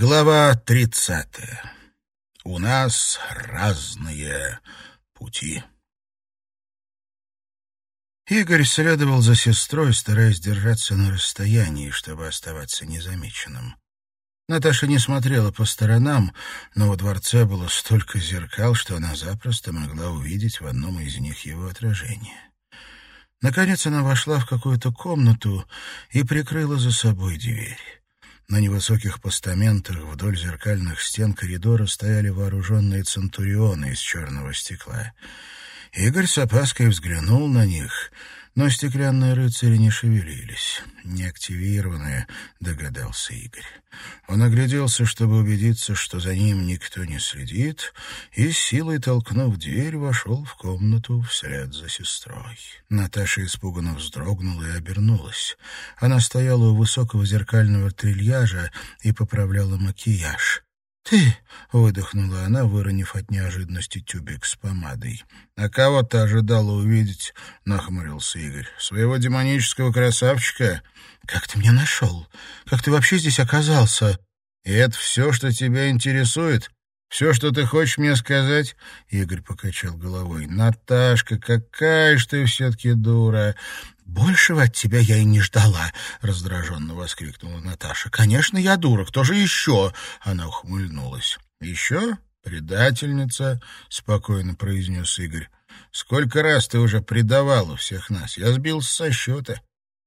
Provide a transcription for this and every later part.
Глава тридцатая. У нас разные пути. Игорь следовал за сестрой, стараясь держаться на расстоянии, чтобы оставаться незамеченным. Наташа не смотрела по сторонам, но во дворце было столько зеркал, что она запросто могла увидеть в одном из них его отражение. Наконец она вошла в какую-то комнату и прикрыла за собой дверь. На невысоких постаментах вдоль зеркальных стен коридора стояли вооруженные центурионы из черного стекла. Игорь с опаской взглянул на них, но стеклянные рыцари не шевелились. «Неактивированные», — догадался Игорь. Он огляделся, чтобы убедиться, что за ним никто не следит, и, силой толкнув дверь, вошел в комнату вслед за сестрой. Наташа испуганно вздрогнула и обернулась. Она стояла у высокого зеркального трильяжа и поправляла макияж. «Ты!» — выдохнула она, выронив от неожиданности тюбик с помадой. «А кого ты ожидала увидеть?» — нахмурился Игорь. «Своего демонического красавчика?» «Как ты меня нашел? Как ты вообще здесь оказался?» «И это все, что тебя интересует? Все, что ты хочешь мне сказать?» Игорь покачал головой. «Наташка, какая ж ты все-таки дура! «Большего от тебя я и не ждала», — раздраженно воскликнула Наташа. «Конечно, я дура. Кто же еще?» — она ухмыльнулась. «Еще? Предательница?» — спокойно произнес Игорь. «Сколько раз ты уже предавала всех нас? Я сбился со счета.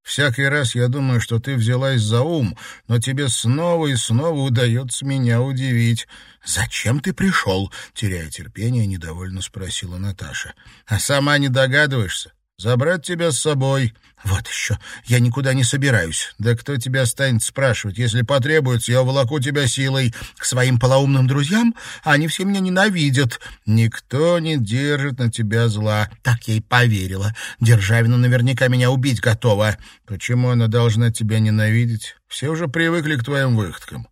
Всякий раз я думаю, что ты взялась за ум, но тебе снова и снова удается меня удивить. «Зачем ты пришел?» — теряя терпение, недовольно спросила Наташа. «А сама не догадываешься? Забрать тебя с собой. Вот еще. Я никуда не собираюсь. Да кто тебя станет спрашивать? Если потребуется, я уволоку тебя силой к своим полоумным друзьям. Они все меня ненавидят. Никто не держит на тебя зла. Так я и поверила. Державина наверняка меня убить готова. Почему она должна тебя ненавидеть? Все уже привыкли к твоим выходкам.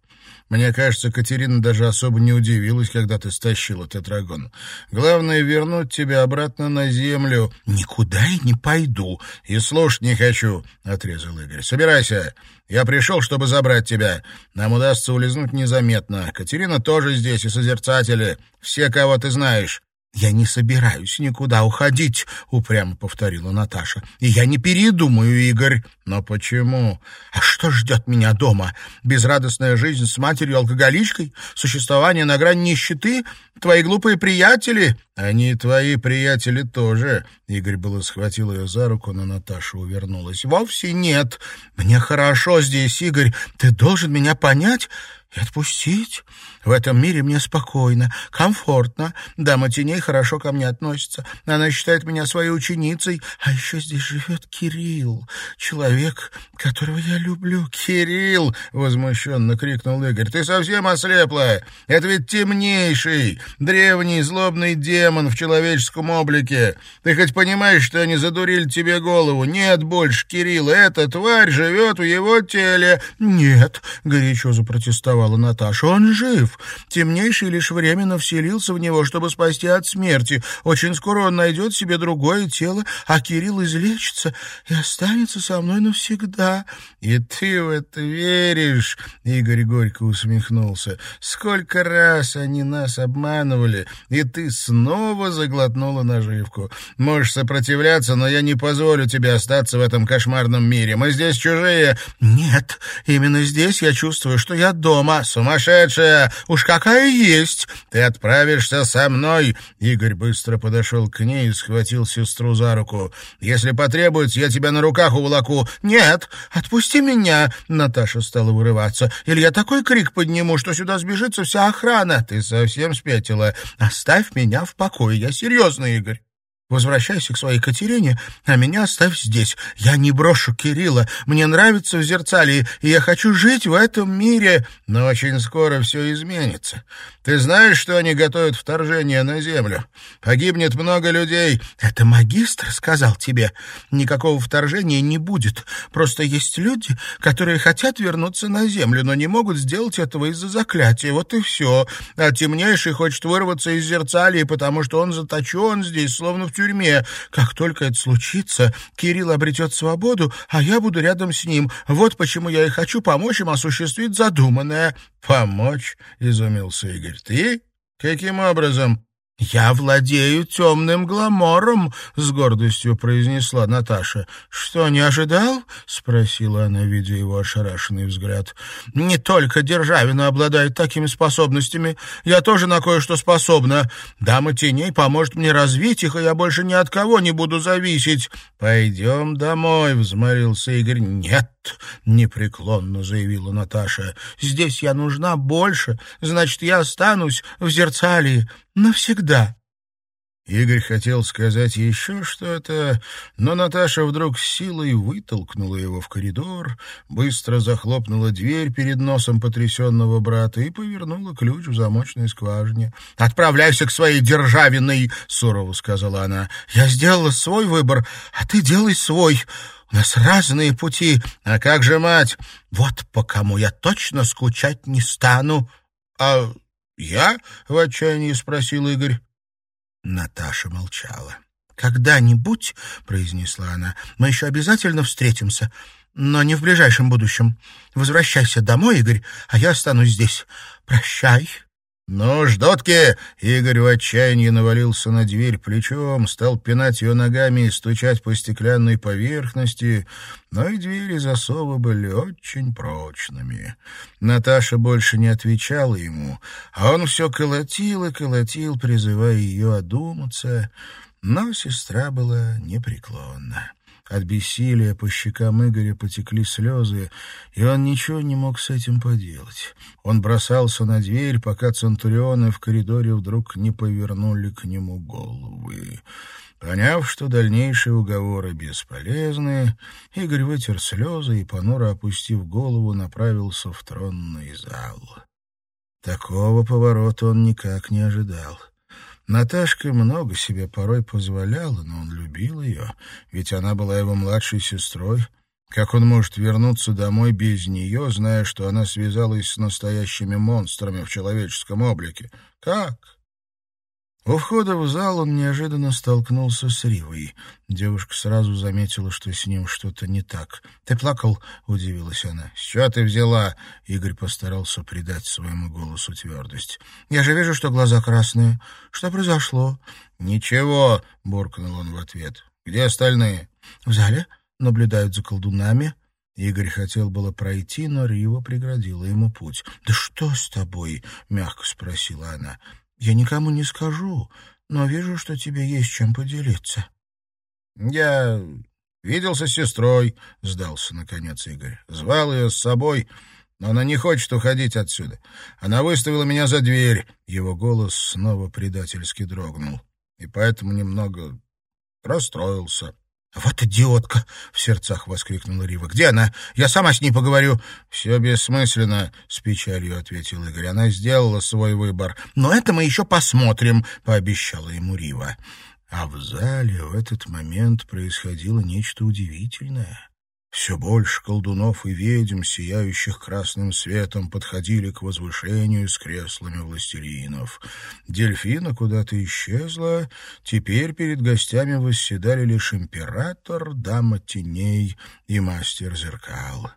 Мне кажется, Катерина даже особо не удивилась, когда ты стащила тетрагон. Главное — вернуть тебя обратно на землю. — Никуда я не пойду. — И слушать не хочу, — отрезал Игорь. — Собирайся. Я пришел, чтобы забрать тебя. Нам удастся улизнуть незаметно. Катерина тоже здесь, и созерцатели. Все, кого ты знаешь. «Я не собираюсь никуда уходить», — упрямо повторила Наташа. «И я не передумаю, Игорь». «Но почему?» «А что ждет меня дома? Безрадостная жизнь с матерью-алкоголичкой? Существование на грани нищеты? Твои глупые приятели?» «Они твои приятели тоже». Игорь было схватил ее за руку, но Наташа увернулась. «Вовсе нет. Мне хорошо здесь, Игорь. Ты должен меня понять и отпустить. В этом мире мне спокойно, комфортно. Дама теней хорошо ко мне относится. Она считает меня своей ученицей. А еще здесь живет Кирилл, человек, которого я люблю. «Кирилл!» — возмущенно крикнул Игорь. «Ты совсем ослепла! Это ведь темнейший, древний злобный демон в человеческом облике. Ты хоть понимаешь, что они задурили тебе голову? Нет больше Кирилла. Эта тварь живет в его теле». «Нет!» — горячо запротестовала Наташа. «Он жив!» жив. Темнейший лишь временно вселился в него, чтобы спасти от смерти. Очень скоро он найдет себе другое тело, а Кирилл излечится и останется со мной навсегда. — И ты в это веришь? — Игорь горько усмехнулся. — Сколько раз они нас обманывали, и ты снова заглотнула наживку. Можешь сопротивляться, но я не позволю тебе остаться в этом кошмарном мире. Мы здесь чужие. — Нет, именно здесь я чувствую, что я дома. — Сумасшедшая! Уж какая есть. Ты отправишься со мной. Игорь быстро подошел к ней и схватил сестру за руку. Если потребуется, я тебя на руках уволоку. Нет, отпусти меня. Наташа стала вырываться. Или я такой крик подниму, что сюда сбежится вся охрана. Ты совсем спятила. Оставь меня в покое. Я серьезно, Игорь. Возвращайся к своей Катерине, а меня оставь здесь. Я не брошу Кирилла. Мне нравится в зерцалии, и я хочу жить в этом мире. Но очень скоро все изменится. Ты знаешь, что они готовят вторжение на землю? Погибнет много людей. Это магистр сказал тебе. Никакого вторжения не будет. Просто есть люди, которые хотят вернуться на землю, но не могут сделать этого из-за заклятия. Вот и все. А темнейший хочет вырваться из зерцалии, потому что он заточен здесь, словно в тюрьме. Как только это случится, Кирилл обретет свободу, а я буду рядом с ним. Вот почему я и хочу помочь им осуществить задуманное». «Помочь?» — изумился Игорь. «Ты? Каким образом?» «Я владею темным гламором», — с гордостью произнесла Наташа. «Что, не ожидал?» — спросила она, видя его ошарашенный взгляд. «Не только Державина обладает такими способностями. Я тоже на кое-что способна. Дама теней поможет мне развить их, и я больше ни от кого не буду зависеть». «Пойдем домой», — взмолился Игорь. «Нет», — непреклонно заявила Наташа. «Здесь я нужна больше. Значит, я останусь в Зерцалии навсегда». Игорь хотел сказать еще что-то, но Наташа вдруг силой вытолкнула его в коридор, быстро захлопнула дверь перед носом потрясенного брата и повернула ключ в замочной скважине. «Отправляйся к своей державиной!» — сурово сказала она. «Я сделала свой выбор, а ты делай свой. У нас разные пути. А как же мать? Вот по кому я точно скучать не стану». «А я?» — в отчаянии спросил Игорь. Наташа молчала. «Когда-нибудь, — произнесла она, — мы еще обязательно встретимся, но не в ближайшем будущем. Возвращайся домой, Игорь, а я останусь здесь. Прощай». «Ну, ждотки!» — Игорь в отчаянии навалился на дверь плечом, стал пинать ее ногами и стучать по стеклянной поверхности, но и двери засовы были очень прочными. Наташа больше не отвечала ему, а он все колотил и колотил, призывая ее одуматься, но сестра была непреклонна. От бессилия по щекам Игоря потекли слезы, и он ничего не мог с этим поделать. Он бросался на дверь, пока центурионы в коридоре вдруг не повернули к нему головы. Поняв, что дальнейшие уговоры бесполезны, Игорь вытер слезы и, понуро опустив голову, направился в тронный зал. Такого поворота он никак не ожидал. Наташка много себе порой позволяла, но он любил ее, ведь она была его младшей сестрой. Как он может вернуться домой без нее, зная, что она связалась с настоящими монстрами в человеческом облике? Как? У входа в зал он неожиданно столкнулся с Ривой. Девушка сразу заметила, что с ним что-то не так. «Ты плакал?» — удивилась она. «С чего ты взяла?» — Игорь постарался придать своему голосу твердость. «Я же вижу, что глаза красные. Что произошло?» «Ничего», — буркнул он в ответ. «Где остальные?» «В зале. Наблюдают за колдунами». Игорь хотел было пройти, но Рива преградила ему путь. «Да что с тобой?» — мягко спросила она. Я никому не скажу, но вижу, что тебе есть чем поделиться. — Я виделся с сестрой, — сдался наконец Игорь. Звал ее с собой, но она не хочет уходить отсюда. Она выставила меня за дверь. Его голос снова предательски дрогнул. И поэтому немного расстроился. «Вот идиотка!» — в сердцах воскликнула Рива. «Где она? Я сама с ней поговорю». «Все бессмысленно», — с печалью ответил Игорь. «Она сделала свой выбор». «Но это мы еще посмотрим», — пообещала ему Рива. А в зале в этот момент происходило нечто удивительное. Все больше колдунов и ведьм, сияющих красным светом, подходили к возвышению с креслами властелинов. Дельфина куда-то исчезла, теперь перед гостями восседали лишь император, дама теней и мастер зеркал.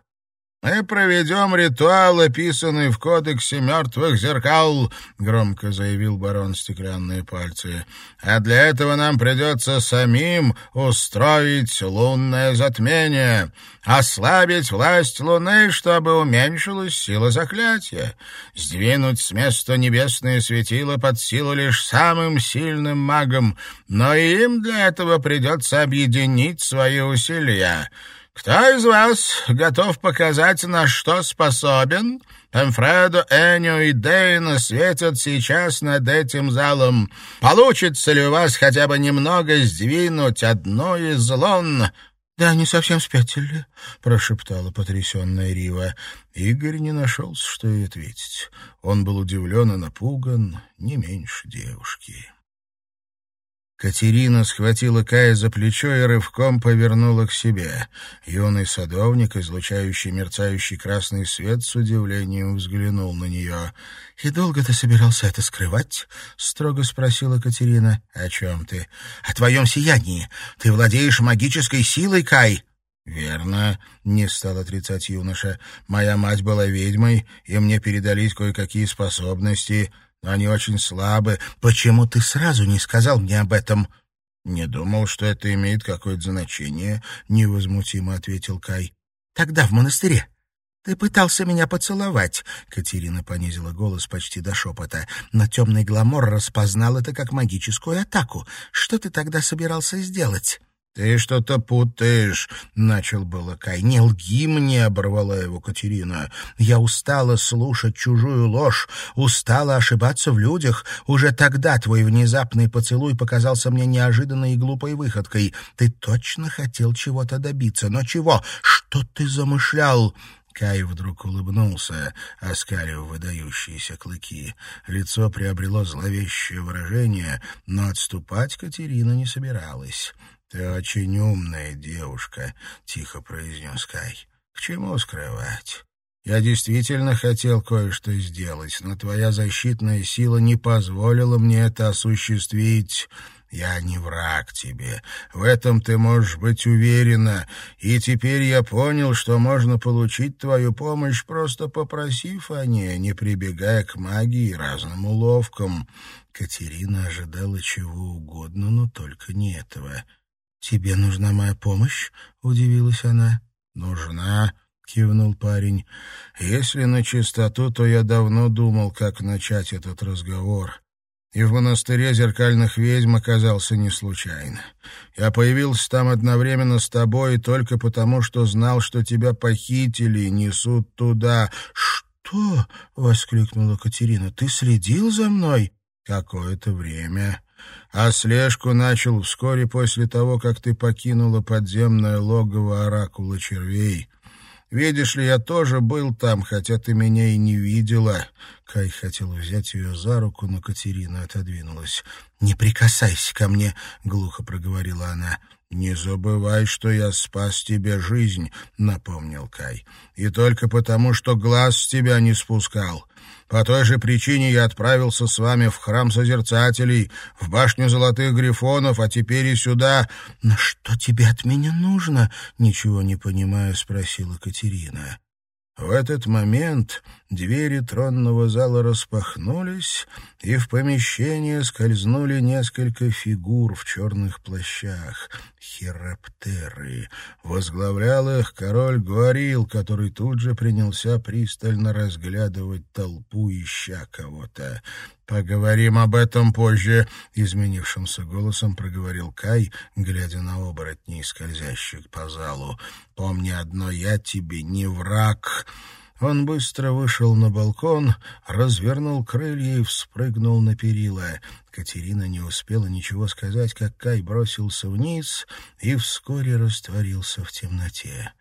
«Мы проведем ритуал, описанный в Кодексе мертвых зеркал», — громко заявил барон Стеклянные пальцы. «А для этого нам придется самим устроить лунное затмение, ослабить власть Луны, чтобы уменьшилась сила заклятия, сдвинуть с места небесные светила под силу лишь самым сильным магам, но им для этого придется объединить свои усилия». Кто из вас готов показать, на что способен? Эмфредо, Эннио и Дейна светят сейчас над этим залом. Получится ли у вас хотя бы немного сдвинуть одно из лон?» «Да они совсем спятили», — прошептала потрясенная Рива. Игорь не нашелся, что ей ответить. Он был удивлен и напуган не меньше девушки. Катерина схватила Кая за плечо и рывком повернула к себе. Юный садовник, излучающий мерцающий красный свет, с удивлением взглянул на нее. «И долго ты собирался это скрывать?» — строго спросила Катерина. «О чем ты?» «О твоем сиянии. Ты владеешь магической силой, Кай!» «Верно», — не стал отрицать юноша. «Моя мать была ведьмой, и мне передались кое-какие способности, но они очень слабы. Почему ты сразу не сказал мне об этом?» «Не думал, что это имеет какое-то значение», — невозмутимо ответил Кай. «Тогда в монастыре. Ты пытался меня поцеловать», — Катерина понизила голос почти до шепота. «Но темный гламор распознал это как магическую атаку. Что ты тогда собирался сделать?» «Ты что-то путаешь», — начал было Кай. «Не лги мне», — оборвала его Катерина. «Я устала слушать чужую ложь, устала ошибаться в людях. Уже тогда твой внезапный поцелуй показался мне неожиданной и глупой выходкой. Ты точно хотел чего-то добиться, но чего? Что ты замышлял?» Кай вдруг улыбнулся, оскалив выдающиеся клыки. Лицо приобрело зловещее выражение, но отступать Катерина не собиралась. «Ты очень умная девушка», — тихо произнес Кай. «К чему скрывать? Я действительно хотел кое-что сделать, но твоя защитная сила не позволила мне это осуществить». Я не враг тебе, в этом ты можешь быть уверена, и теперь я понял, что можно получить твою помощь, просто попросив о ней, не прибегая к магии и разным уловкам. Катерина ожидала чего угодно, но только не этого. «Тебе нужна моя помощь?» — удивилась она. «Нужна», — кивнул парень. «Если на чистоту, то я давно думал, как начать этот разговор. И в монастыре зеркальных ведьм оказался не случайно. Я появился там одновременно с тобой только потому, что знал, что тебя похитили и несут туда». «Что?» — воскликнула Катерина. «Ты следил за мной?» «Какое-то время» а слежку начал вскоре после того, как ты покинула подземное логово оракула червей. Видишь ли, я тоже был там, хотя ты меня и не видела». Кай хотел взять ее за руку, но Катерина отодвинулась. «Не прикасайся ко мне», — глухо проговорила она. «Не забывай, что я спас тебе жизнь», — напомнил Кай. «И только потому, что глаз с тебя не спускал. По той же причине я отправился с вами в храм Созерцателей, в башню Золотых Грифонов, а теперь и сюда. — Но что тебе от меня нужно? — ничего не понимая, спросила Катерина. В этот момент двери тронного зала распахнулись, и в помещение скользнули несколько фигур в черных плащах. Хироптеры. Возглавлял их король Гуарил, который тут же принялся пристально разглядывать толпу, ища кого-то. «Поговорим об этом позже», — изменившимся голосом проговорил Кай, глядя на оборотней, скользящих по залу. «Помни одно, я тебе не враг». Он быстро вышел на балкон, развернул крылья и вспрыгнул на перила. Катерина не успела ничего сказать, как Кай бросился вниз и вскоре растворился в темноте.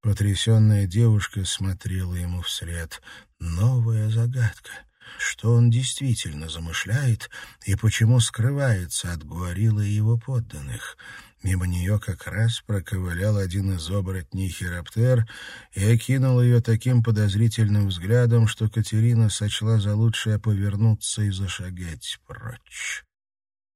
Потрясенная девушка смотрела ему вслед. Новая загадка — что он действительно замышляет и почему скрывается от Гуарила и его подданных. Мимо нее как раз проковылял один из оборотней Хироптер и окинул ее таким подозрительным взглядом, что Катерина сочла за лучшее повернуться и зашагать прочь.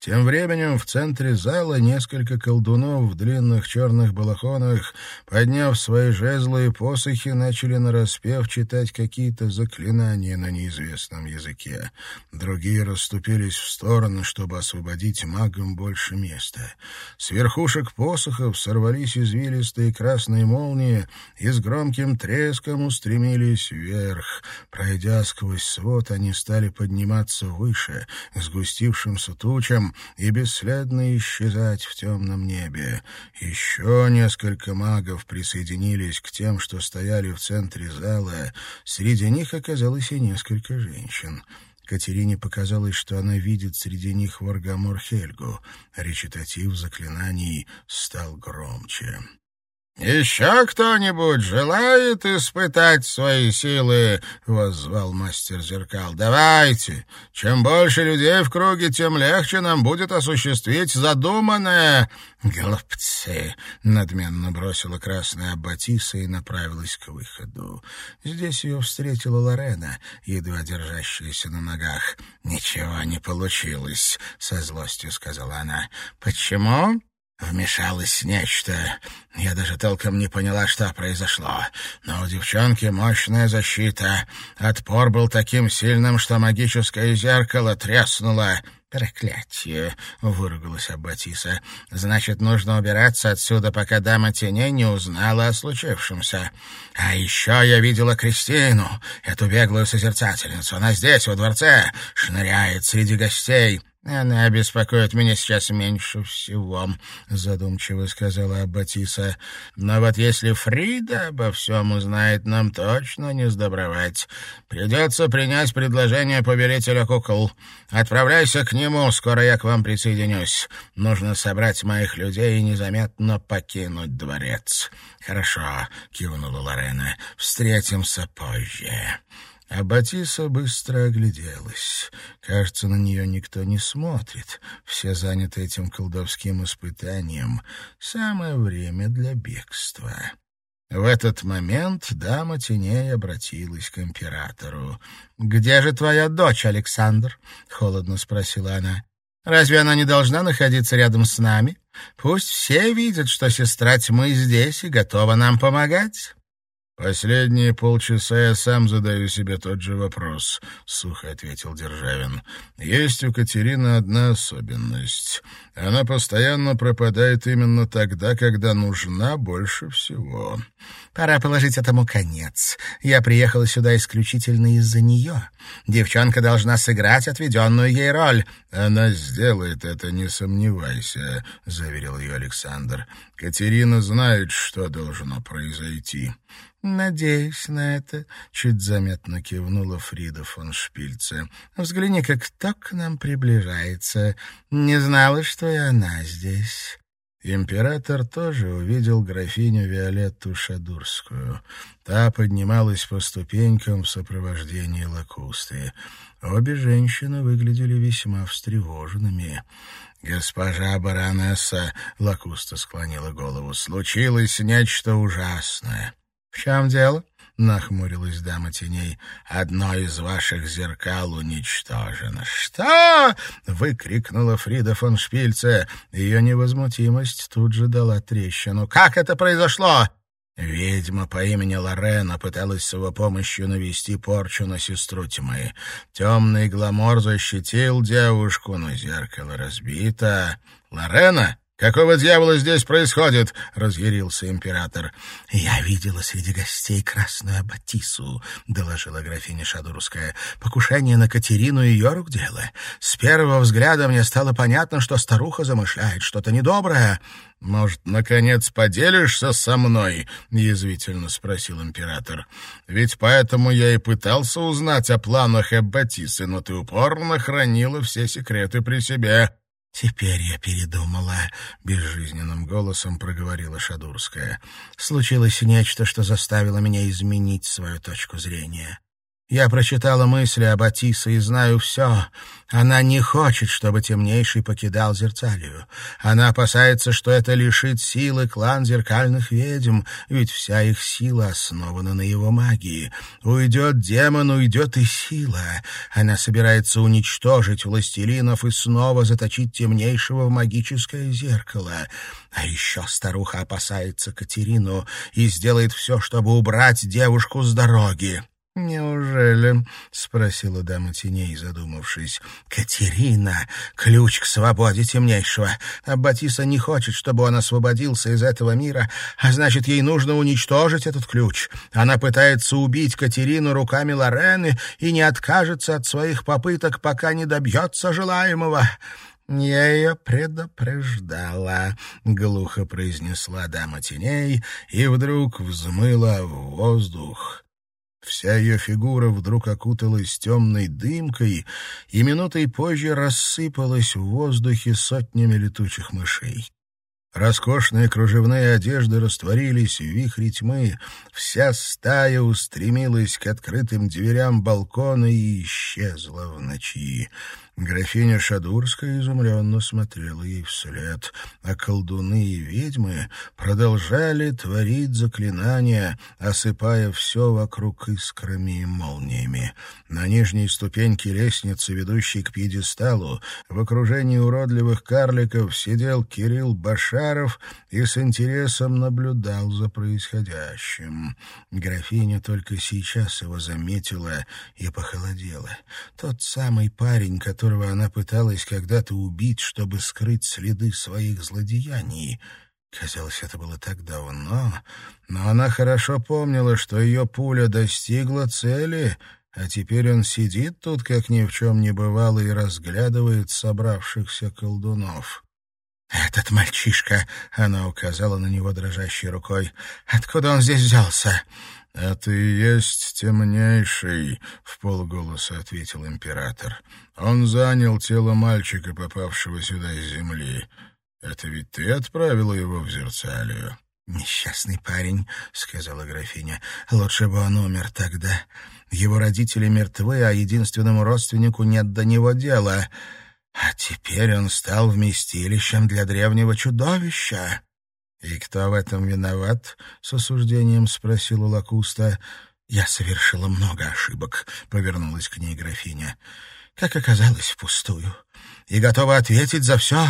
Тем временем в центре зала несколько колдунов в длинных черных балахонах, подняв свои жезлы и посохи, начали нараспев читать какие-то заклинания на неизвестном языке. Другие расступились в стороны, чтобы освободить магам больше места. С верхушек посохов сорвались извилистые красные молнии и с громким треском устремились вверх. Пройдя сквозь свод, они стали подниматься выше, к сгустившимся тучам, и бесследно исчезать в темном небе. Еще несколько магов присоединились к тем, что стояли в центре зала. Среди них оказалось и несколько женщин. Катерине показалось, что она видит среди них Варгамор Хельгу. Речитатив заклинаний стал громче. «Еще кто-нибудь желает испытать свои силы?» — воззвал мастер зеркал. «Давайте! Чем больше людей в круге, тем легче нам будет осуществить задуманное!» «Глупцы!» — надменно бросила красная Аббатиса и направилась к выходу. Здесь ее встретила Лорена, едва держащаяся на ногах. «Ничего не получилось», — со злостью сказала она. «Почему?» Вмешалось нечто. Я даже толком не поняла, что произошло. Но у девчонки мощная защита. Отпор был таким сильным, что магическое зеркало треснуло. «Проклятие!» — выругалась Аббатиса. «Значит, нужно убираться отсюда, пока дама теней не узнала о случившемся. А еще я видела Кристину, эту беглую созерцательницу. Она здесь, во дворце, шныряет среди гостей». «Она беспокоит меня сейчас меньше всего», — задумчиво сказала Аббатиса. «Но вот если Фрида обо всем узнает, нам точно не сдобровать. Придется принять предложение повелителя кукол. Отправляйся к нему, скоро я к вам присоединюсь. Нужно собрать моих людей и незаметно покинуть дворец». «Хорошо», — кивнула Лорена, — «встретимся позже». А Батиса быстро огляделась. Кажется, на нее никто не смотрит. Все заняты этим колдовским испытанием. Самое время для бегства. В этот момент дама теней обратилась к императору. «Где же твоя дочь, Александр?» — холодно спросила она. «Разве она не должна находиться рядом с нами? Пусть все видят, что сестра тьмы здесь и готова нам помогать». «Последние полчаса я сам задаю себе тот же вопрос», — сухо ответил Державин. «Есть у Катерины одна особенность. Она постоянно пропадает именно тогда, когда нужна больше всего». «Пора положить этому конец. Я приехала сюда исключительно из-за нее. Девчонка должна сыграть отведенную ей роль». «Она сделает это, не сомневайся», — заверил ее Александр. «Катерина знает, что должно произойти». «Надеюсь на это», — чуть заметно кивнула Фрида фон Шпильце. «Взгляни, как кто к нам приближается. Не знала, что и она здесь». Император тоже увидел графиню Виолетту Шадурскую. Та поднималась по ступенькам в сопровождении лакусты. Обе женщины выглядели весьма встревоженными. «Госпожа баронесса», — лакуста склонила голову, — «случилось нечто ужасное». «В чем дело?» — нахмурилась дама теней. «Одно из ваших зеркал уничтожено». «Что?» — выкрикнула Фрида фон Шпильце. Ее невозмутимость тут же дала трещину. «Как это произошло?» Ведьма по имени Лорена пыталась с его помощью навести порчу на сестру тьмы. Темный гламор защитил девушку, но зеркало разбито. «Лорена?» «Какого дьявола здесь происходит?» — разъярился император. «Я видела среди гостей красную аббатису», — доложила графиня Шадурская. «Покушение на Катерину — ее рук дело. С первого взгляда мне стало понятно, что старуха замышляет что-то недоброе». «Может, наконец поделишься со мной?» — язвительно спросил император. «Ведь поэтому я и пытался узнать о планах Эббатисы, но ты упорно хранила все секреты при себе». «Теперь я передумала», — безжизненным голосом проговорила Шадурская. «Случилось нечто, что заставило меня изменить свою точку зрения. Я прочитала мысли об Атисе и знаю все. Она не хочет, чтобы темнейший покидал Зерцалию. Она опасается, что это лишит силы клан зеркальных ведьм, ведь вся их сила основана на его магии. Уйдет демон, уйдет и сила. Она собирается уничтожить властелинов и снова заточить темнейшего в магическое зеркало. А еще старуха опасается Катерину и сделает все, чтобы убрать девушку с дороги. «Неужели?» — спросила дама теней, задумавшись. «Катерина — ключ к свободе темнейшего. А Батиса не хочет, чтобы он освободился из этого мира, а значит, ей нужно уничтожить этот ключ. Она пытается убить Катерину руками Лорены и не откажется от своих попыток, пока не добьется желаемого». «Я ее предупреждала», — глухо произнесла дама теней и вдруг взмыла в воздух. Вся ее фигура вдруг окуталась темной дымкой и минутой позже рассыпалась в воздухе сотнями летучих мышей. Роскошные кружевные одежды растворились в вихре тьмы. Вся стая устремилась к открытым дверям балкона и исчезла в ночи. Графиня Шадурская изумленно смотрела ей вслед, а колдуны и ведьмы продолжали творить заклинания, осыпая все вокруг искрами и молниями. На нижней ступеньке лестницы, ведущей к пьедесталу, в окружении уродливых карликов сидел Кирилл Башаров и с интересом наблюдал за происходящим. Графиня только сейчас его заметила и похолодела. Тот самый парень, который которого она пыталась когда-то убить, чтобы скрыть следы своих злодеяний. Казалось, это было так давно, но она хорошо помнила, что ее пуля достигла цели, а теперь он сидит тут, как ни в чем не бывало, и разглядывает собравшихся колдунов. «Этот мальчишка», — она указала на него дрожащей рукой, — «откуда он здесь взялся?» «Это и есть темнейший», — в полголоса ответил император. «Он занял тело мальчика, попавшего сюда из земли. Это ведь ты отправила его в Зерцалию?» «Несчастный парень», — сказала графиня. «Лучше бы он умер тогда. Его родители мертвы, а единственному родственнику нет до него дела. А теперь он стал вместилищем для древнего чудовища». «И кто в этом виноват?» — с осуждением спросила Лакуста. «Я совершила много ошибок», — повернулась к ней графиня. «Как оказалось, впустую. И готова ответить за все».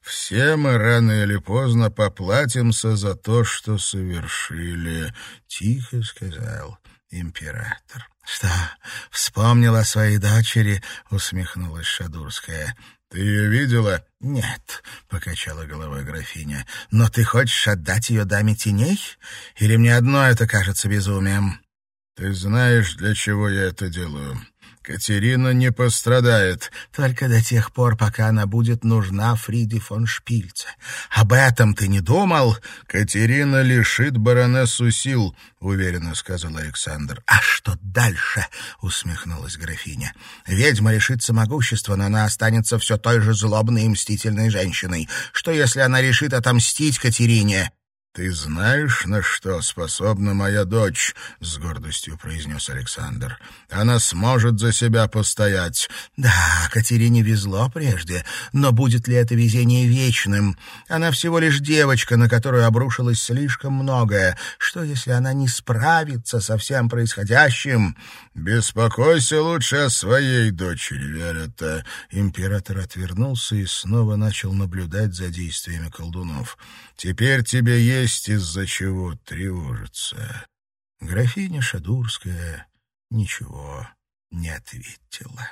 «Все мы рано или поздно поплатимся за то, что совершили», — тихо сказал император. «Что, вспомнила о своей дочери?» — усмехнулась Шадурская. «Ты ее видела?» «Нет», — покачала головой графиня. «Но ты хочешь отдать ее даме теней? Или мне одно это кажется безумием?» «Ты знаешь, для чего я это делаю. Катерина не пострадает. Только до тех пор, пока она будет нужна Фриде фон Шпильце. Об этом ты не думал? Катерина лишит баронессу сил, уверенно сказал Александр. А что дальше? усмехнулась графиня. Ведьма лишится могущества, но она останется все той же злобной и мстительной женщиной. Что если она решит отомстить Катерине? «Ты знаешь, на что способна моя дочь?» — с гордостью произнес Александр. «Она сможет за себя постоять». «Да, Катерине везло прежде, но будет ли это везение вечным? Она всего лишь девочка, на которую обрушилось слишком многое. Что, если она не справится со всем происходящим?» «Беспокойся лучше о своей дочери, Виолетта». Император отвернулся и снова начал наблюдать за действиями колдунов. «Теперь тебе есть из-за чего тревожиться. Графиня Шадурская ничего не ответила.